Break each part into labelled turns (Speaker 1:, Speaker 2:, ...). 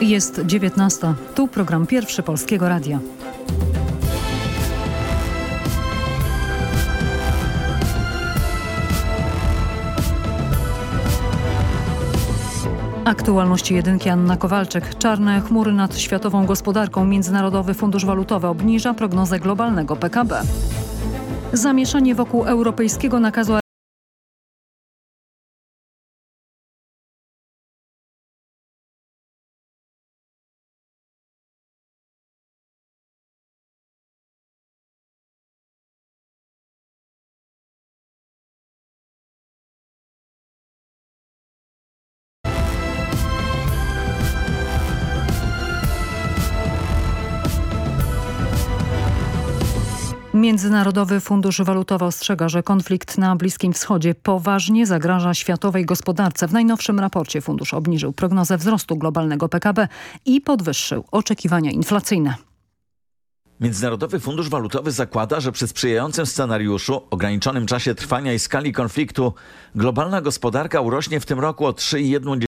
Speaker 1: Jest 19. Tu program pierwszy Polskiego Radia. Aktualności jedynki Anna Kowalczyk. Czarne chmury nad światową gospodarką. Międzynarodowy Fundusz Walutowy obniża prognozę globalnego PKB. Zamieszanie wokół europejskiego nakazu Międzynarodowy Fundusz Walutowy ostrzega, że konflikt na Bliskim Wschodzie poważnie zagraża światowej gospodarce. W najnowszym raporcie fundusz obniżył prognozę wzrostu globalnego PKB i podwyższył oczekiwania inflacyjne.
Speaker 2: Międzynarodowy Fundusz Walutowy zakłada, że przy sprzyjającym scenariuszu, ograniczonym czasie trwania i skali konfliktu, globalna gospodarka urośnie w tym roku o 3,1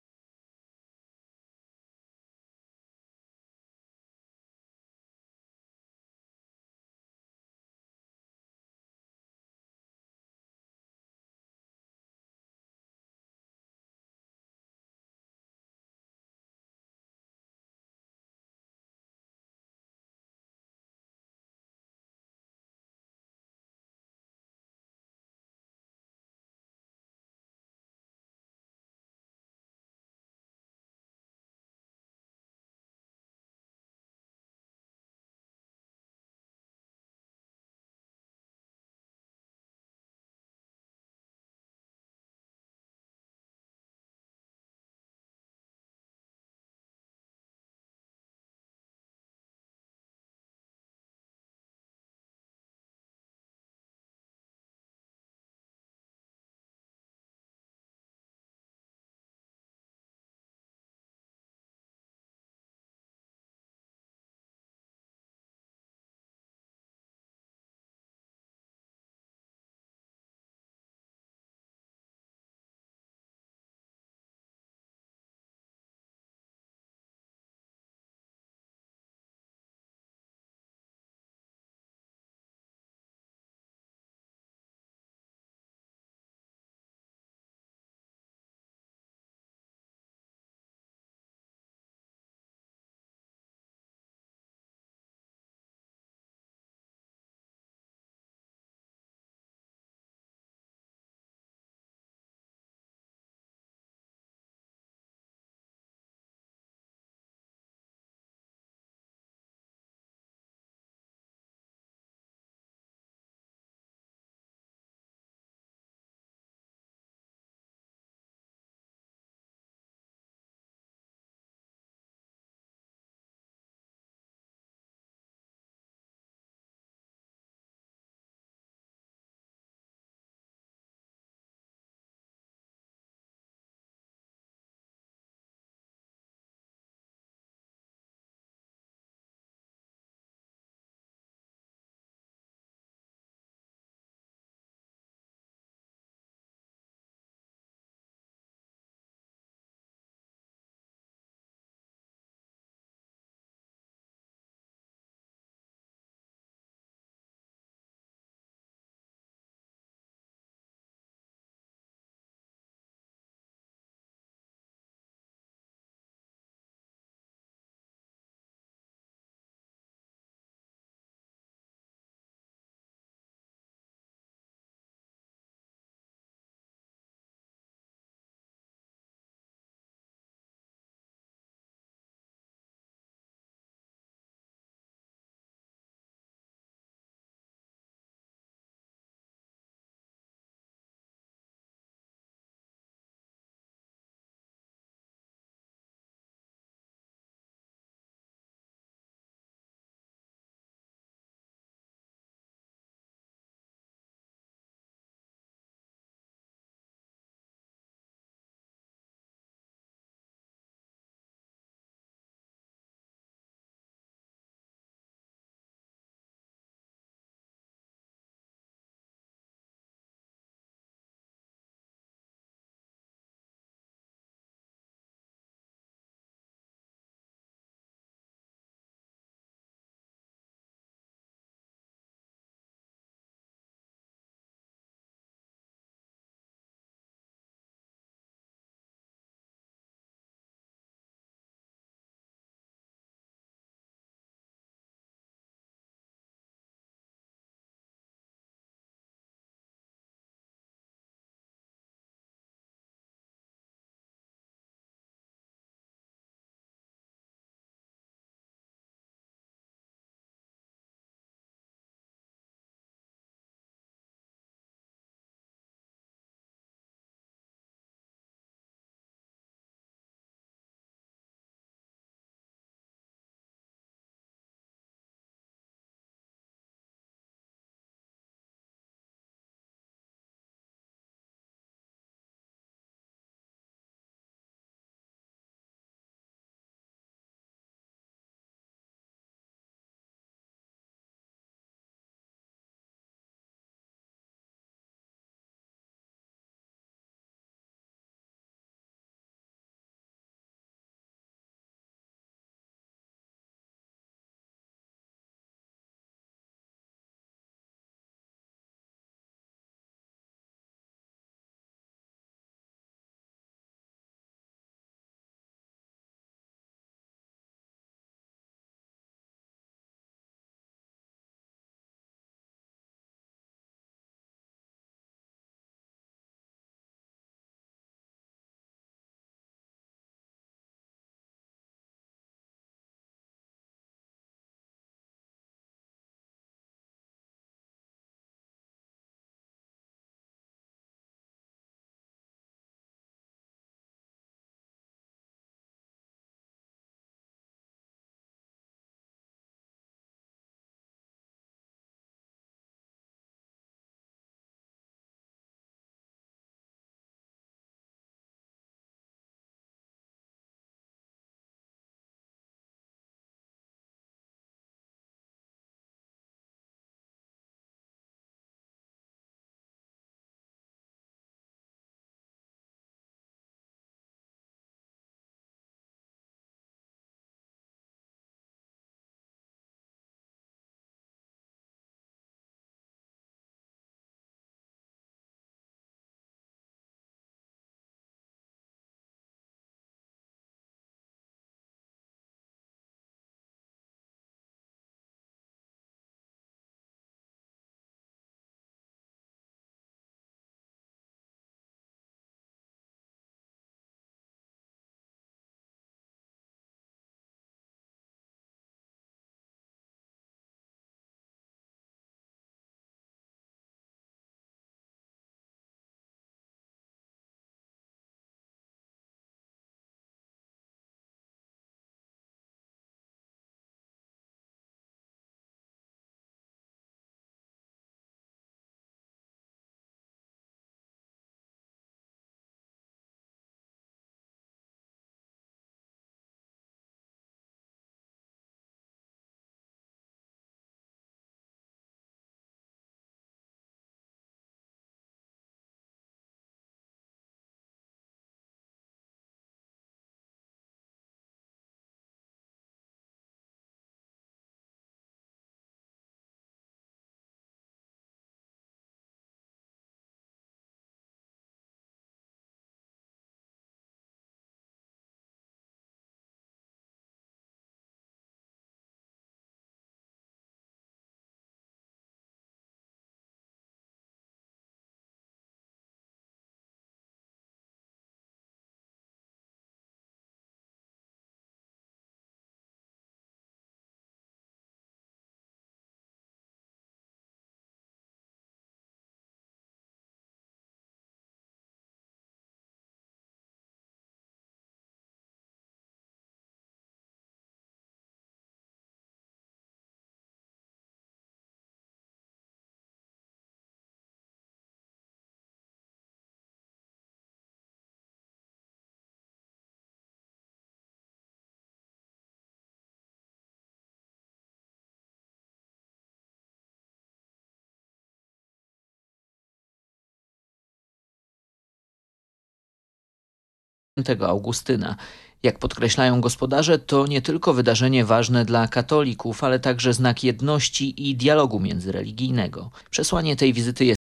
Speaker 3: świętego Augustyna. Jak podkreślają gospodarze, to nie tylko wydarzenie ważne dla katolików, ale także znak jedności i dialogu międzyreligijnego. Przesłanie tej wizyty jest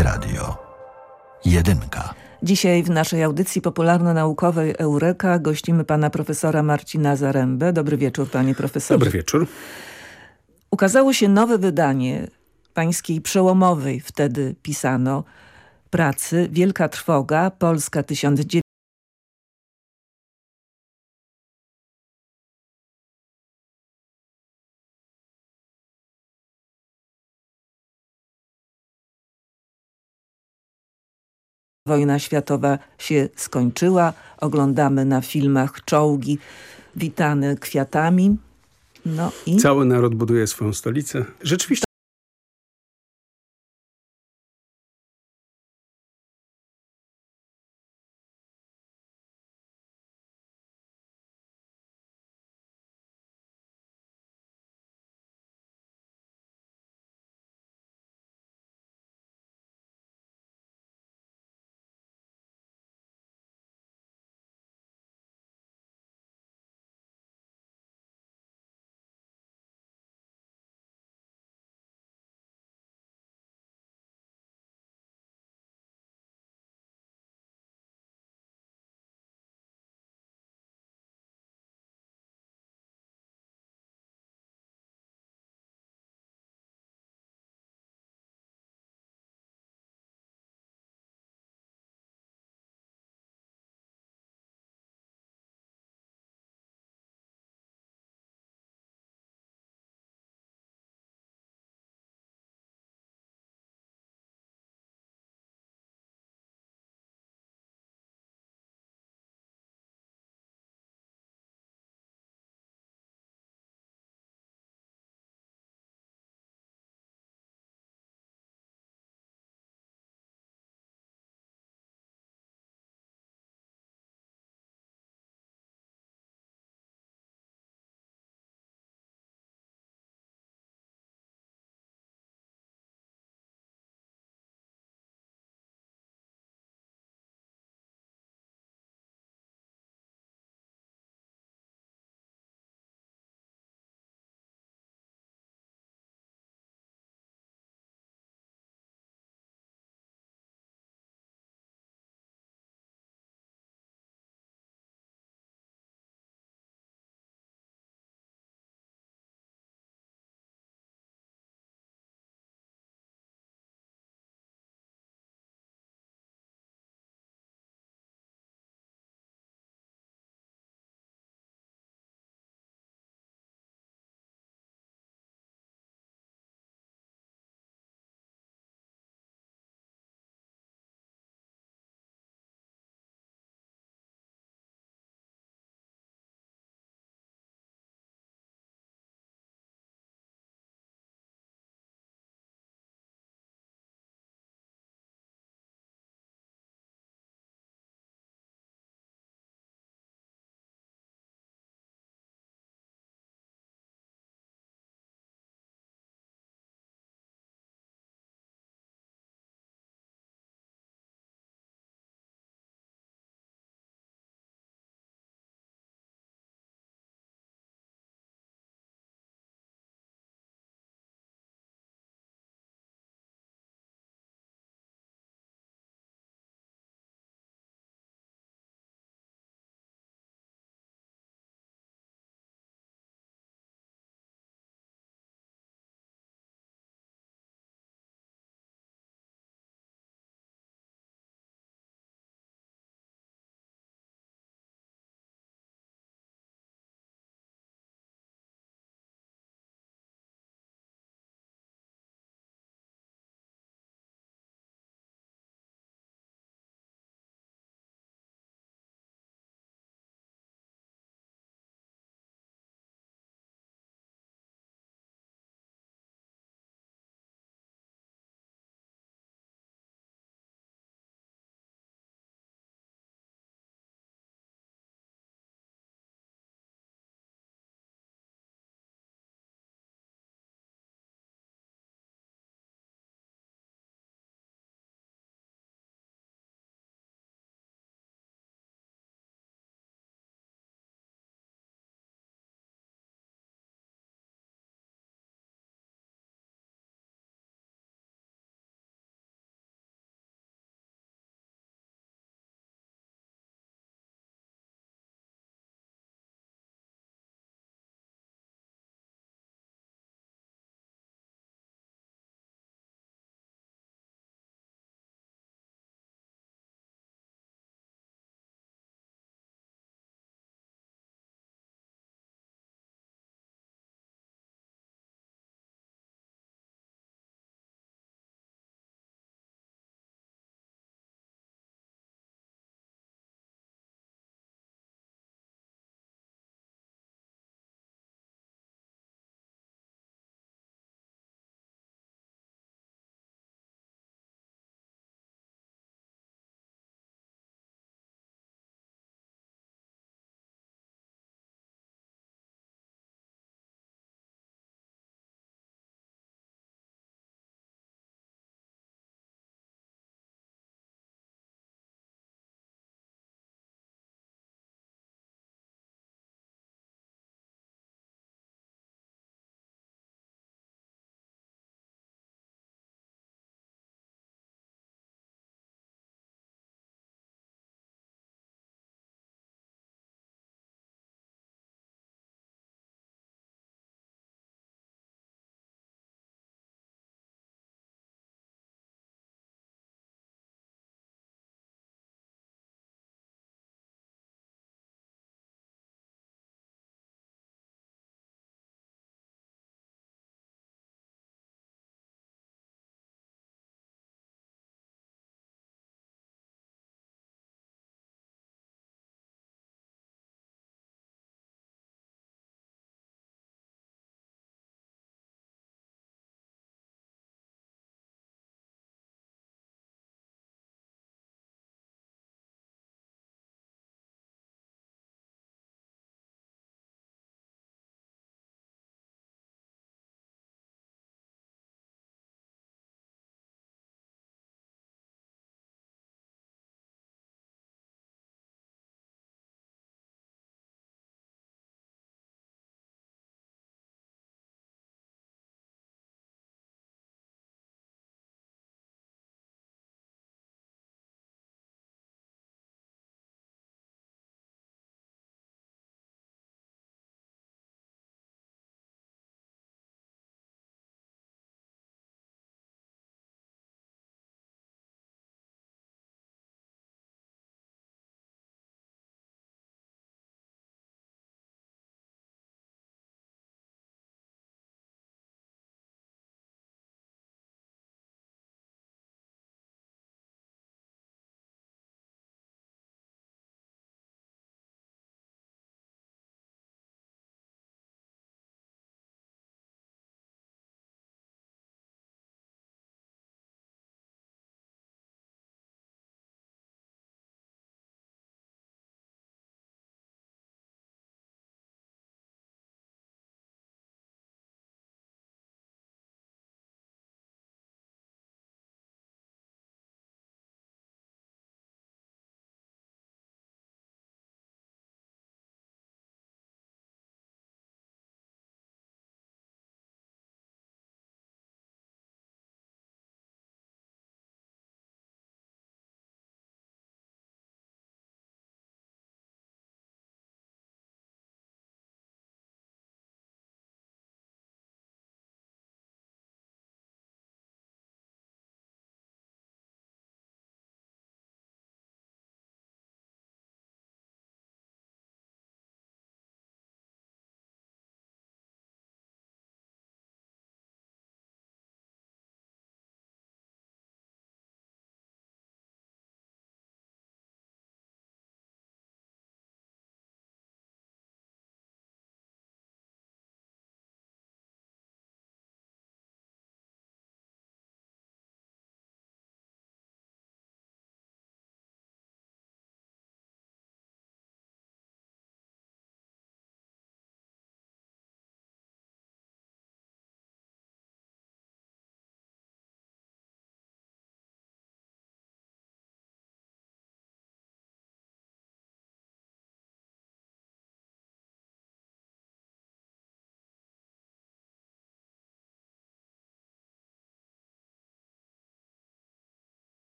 Speaker 4: Polskie Radio. Jedynka.
Speaker 5: Dzisiaj w naszej audycji popularno-naukowej Eureka gościmy pana profesora Marcina Zarębę. Dobry wieczór, panie profesorze.
Speaker 6: Dobry wieczór.
Speaker 5: Ukazało się nowe wydanie pańskiej przełomowej wtedy pisano pracy Wielka Trwoga, Polska 1900. Wojna światowa się skończyła. Oglądamy na filmach czołgi witane kwiatami. No i
Speaker 6: Cały naród buduje swoją stolicę. Rzeczywiście